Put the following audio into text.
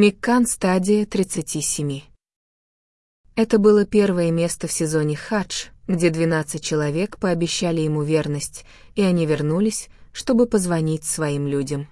Миккан стадия 37. Это было первое место в сезоне «Хадж», где 12 человек пообещали ему верность, и они вернулись, чтобы позвонить своим людям.